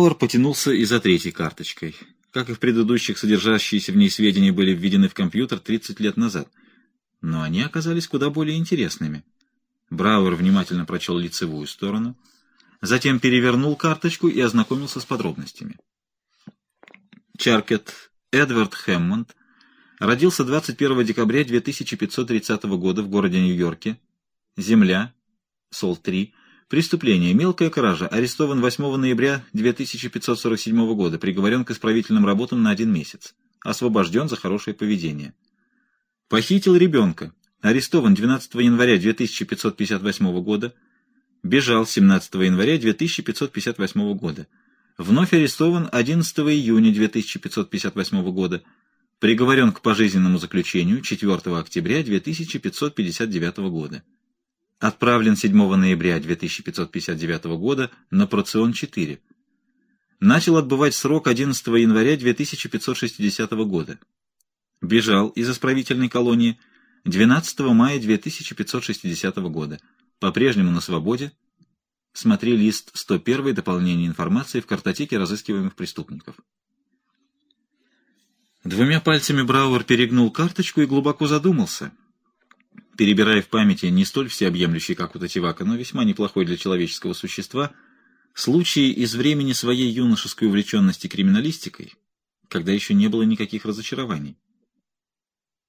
Брауэр потянулся и за третьей карточкой. Как и в предыдущих, содержащиеся в ней сведения были введены в компьютер 30 лет назад. Но они оказались куда более интересными. Брауэр внимательно прочел лицевую сторону, затем перевернул карточку и ознакомился с подробностями. Чаркет Эдвард Хэммонд родился 21 декабря 2530 года в городе Нью-Йорке. Земля, Сол-3, Преступление. Мелкая кража. Арестован 8 ноября 2547 года. Приговорен к исправительным работам на один месяц. Освобожден за хорошее поведение. Похитил ребенка. Арестован 12 января 2558 года. Бежал 17 января 2558 года. Вновь арестован 11 июня 2558 года. Приговорен к пожизненному заключению 4 октября 2559 года отправлен 7 ноября 2559 года на Процион-4. Начал отбывать срок 11 января 2560 года. Бежал из исправительной колонии 12 мая 2560 года. По-прежнему на свободе. Смотри лист 101 дополнение информации в картотеке разыскиваемых преступников. Двумя пальцами Брауэр перегнул карточку и глубоко задумался — перебирая в памяти не столь всеобъемлющий, как у Тативака, но весьма неплохой для человеческого существа, случаи из времени своей юношеской увлеченности криминалистикой, когда еще не было никаких разочарований.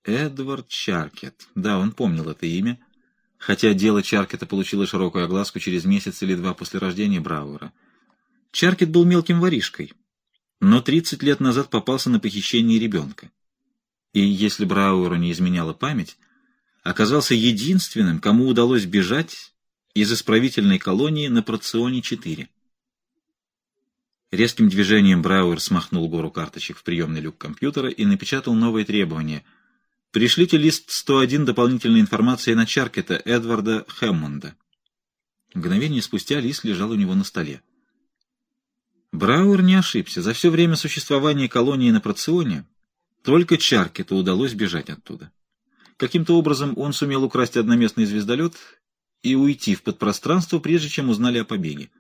Эдвард Чаркет. Да, он помнил это имя, хотя дело Чаркета получило широкую огласку через месяц или два после рождения Брауэра. Чаркет был мелким воришкой, но 30 лет назад попался на похищение ребенка. И если Брауэру не изменяла память, оказался единственным, кому удалось бежать из исправительной колонии на Проционе-4. Резким движением Брауэр смахнул гору карточек в приемный люк компьютера и напечатал новые требования. «Пришлите лист 101 дополнительной информации на Чаркета Эдварда Хэммонда». Мгновение спустя лист лежал у него на столе. Брауэр не ошибся. За все время существования колонии на Проционе только Чаркету удалось бежать оттуда. Каким-то образом он сумел украсть одноместный звездолет и уйти в подпространство, прежде чем узнали о побеге.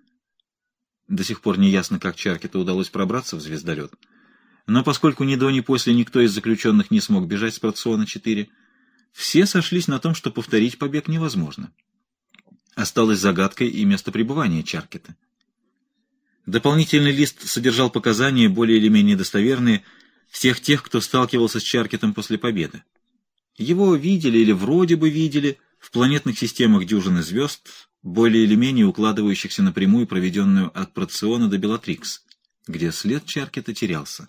До сих пор не ясно, как Чаркету удалось пробраться в звездолет. Но поскольку ни до, ни после никто из заключенных не смог бежать с Проциона-4, все сошлись на том, что повторить побег невозможно. Осталось загадкой и место пребывания Чаркета. Дополнительный лист содержал показания, более или менее достоверные, всех тех, кто сталкивался с Чаркетом после победы. Его видели или вроде бы видели в планетных системах дюжины звезд, более или менее укладывающихся напрямую проведенную от Проциона до Белатрикс, где след Чаркета терялся.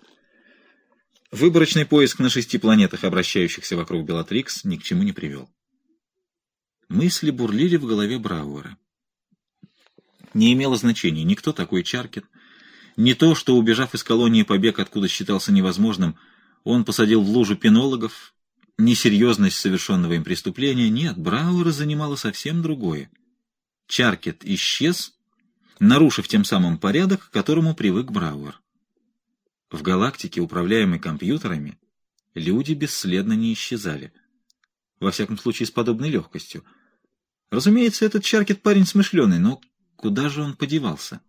Выборочный поиск на шести планетах, обращающихся вокруг Белатрикс, ни к чему не привел. Мысли бурлили в голове Брауэра. Не имело значения ни кто такой Чаркет, ни то, что, убежав из колонии побег, откуда считался невозможным, он посадил в лужу пенологов, несерьезность совершенного им преступления. Нет, Брауэра занимало совсем другое. Чаркет исчез, нарушив тем самым порядок, к которому привык Брауэр. В галактике, управляемой компьютерами, люди бесследно не исчезали. Во всяком случае, с подобной легкостью. Разумеется, этот Чаркет парень смышленый, но куда же он подевался?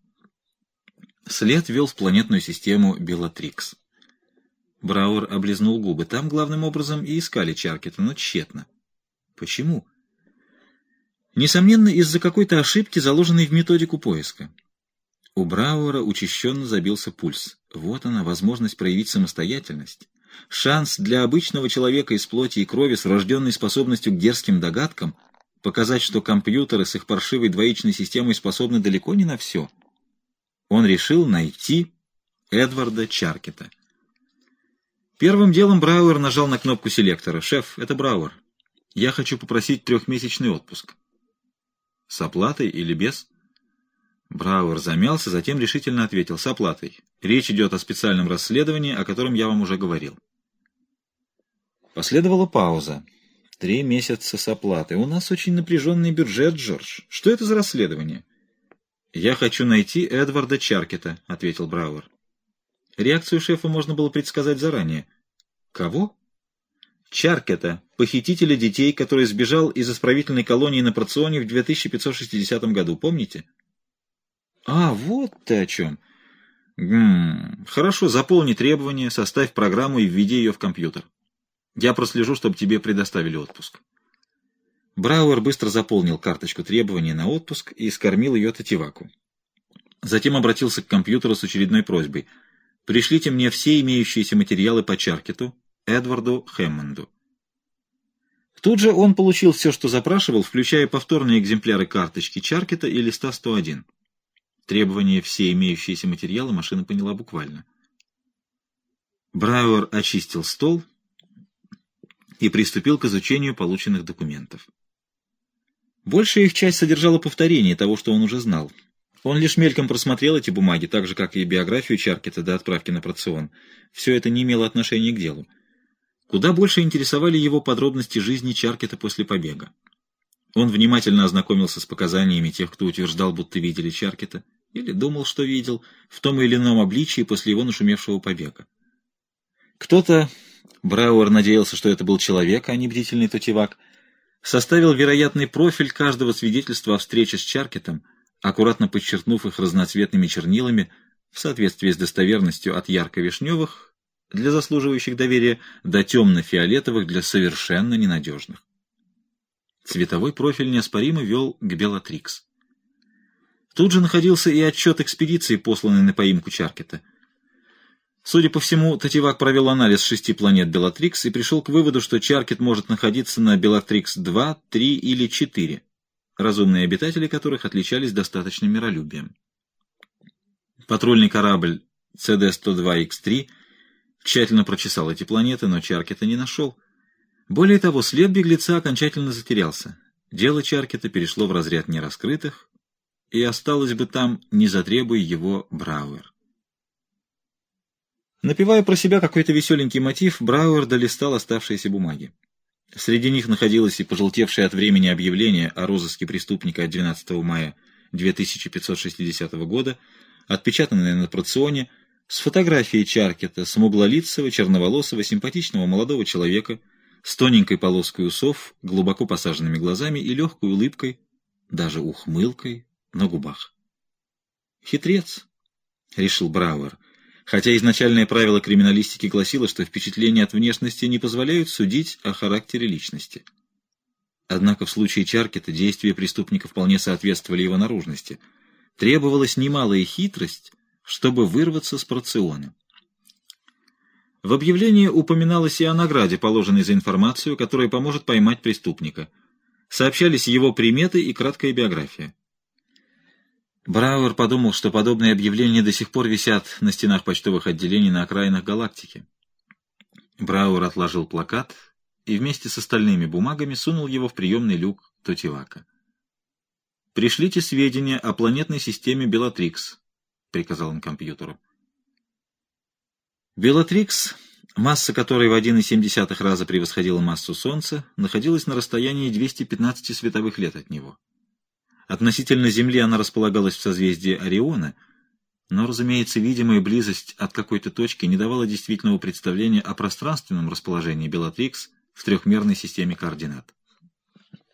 След вел в планетную систему Белатрикс. Брауэр облизнул губы. Там, главным образом, и искали Чаркета, но тщетно. Почему? Несомненно, из-за какой-то ошибки, заложенной в методику поиска. У Брауэра учащенно забился пульс. Вот она, возможность проявить самостоятельность. Шанс для обычного человека из плоти и крови с врожденной способностью к дерзким догадкам показать, что компьютеры с их паршивой двоичной системой способны далеко не на все. Он решил найти Эдварда Чаркета. Первым делом Брауэр нажал на кнопку селектора. «Шеф, это Брауэр. Я хочу попросить трехмесячный отпуск». «С оплатой или без?» Брауэр замялся, затем решительно ответил. «С оплатой. Речь идет о специальном расследовании, о котором я вам уже говорил». Последовала пауза. Три месяца с оплатой. У нас очень напряженный бюджет, Джордж. Что это за расследование? Я хочу найти Эдварда Чаркета, ответил Брауэр. Реакцию шефа можно было предсказать заранее. Кого? Чаркета, похитителя детей, который сбежал из исправительной колонии на Проционе в 2560 году, помните? А, вот ты о чем. Гм, хорошо, заполни требования, составь программу и введи ее в компьютер. Я прослежу, чтобы тебе предоставили отпуск. Брауэр быстро заполнил карточку требований на отпуск и скормил ее Тативаку. Затем обратился к компьютеру с очередной просьбой. «Пришлите мне все имеющиеся материалы по Чаркету, Эдварду Хэммонду». Тут же он получил все, что запрашивал, включая повторные экземпляры карточки Чаркета и листа 101. Требование «все имеющиеся материалы» машина поняла буквально. Брауэр очистил стол и приступил к изучению полученных документов. Большая их часть содержала повторение того, что он уже знал. Он лишь мельком просмотрел эти бумаги, так же, как и биографию Чаркета до отправки на процион. Все это не имело отношения к делу. Куда больше интересовали его подробности жизни Чаркета после побега. Он внимательно ознакомился с показаниями тех, кто утверждал, будто видели Чаркета, или думал, что видел, в том или ином обличии после его нашумевшего побега. Кто-то, Брауэр надеялся, что это был человек, а не бдительный тутевак, составил вероятный профиль каждого свидетельства о встрече с Чаркетом, аккуратно подчеркнув их разноцветными чернилами в соответствии с достоверностью от ярко-вишневых для заслуживающих доверия до темно-фиолетовых для совершенно ненадежных. Цветовой профиль неоспоримо вел к Белатрикс. Тут же находился и отчет экспедиции, посланный на поимку Чаркета — Судя по всему, Тативак провел анализ шести планет Белатрикс и пришел к выводу, что Чаркет может находиться на Белатрикс-2, 3 или 4, разумные обитатели которых отличались достаточным миролюбием. Патрульный корабль CD-102X3 тщательно прочесал эти планеты, но Чаркета не нашел. Более того, след беглеца окончательно затерялся. Дело Чаркета перешло в разряд нераскрытых, и осталось бы там, не затребуя его Брауэр. Напевая про себя какой-то веселенький мотив, Брауэр долистал оставшиеся бумаги. Среди них находилось и пожелтевшее от времени объявление о розыске преступника от 12 мая 2560 года, отпечатанное на проционе, с фотографией Чаркета, смуглолицего, черноволосого, симпатичного молодого человека, с тоненькой полоской усов, глубоко посаженными глазами и легкой улыбкой, даже ухмылкой на губах. «Хитрец», — решил Брауэр, — хотя изначальное правило криминалистики гласило, что впечатления от внешности не позволяют судить о характере личности. Однако в случае Чаркета действия преступника вполне соответствовали его наружности. Требовалась немалая хитрость, чтобы вырваться с порциона. В объявлении упоминалось и о награде, положенной за информацию, которая поможет поймать преступника. Сообщались его приметы и краткая биография. Брауэр подумал, что подобные объявления до сих пор висят на стенах почтовых отделений на окраинах галактики. Брауэр отложил плакат и вместе с остальными бумагами сунул его в приемный люк Тотивака. «Пришлите сведения о планетной системе Белатрикс», — приказал он компьютеру. Белатрикс, масса которой в 1,7 раза превосходила массу Солнца, находилась на расстоянии 215 световых лет от него. Относительно Земли она располагалась в созвездии Ориона, но, разумеется, видимая близость от какой-то точки не давала действительного представления о пространственном расположении Белатрикс в трехмерной системе координат.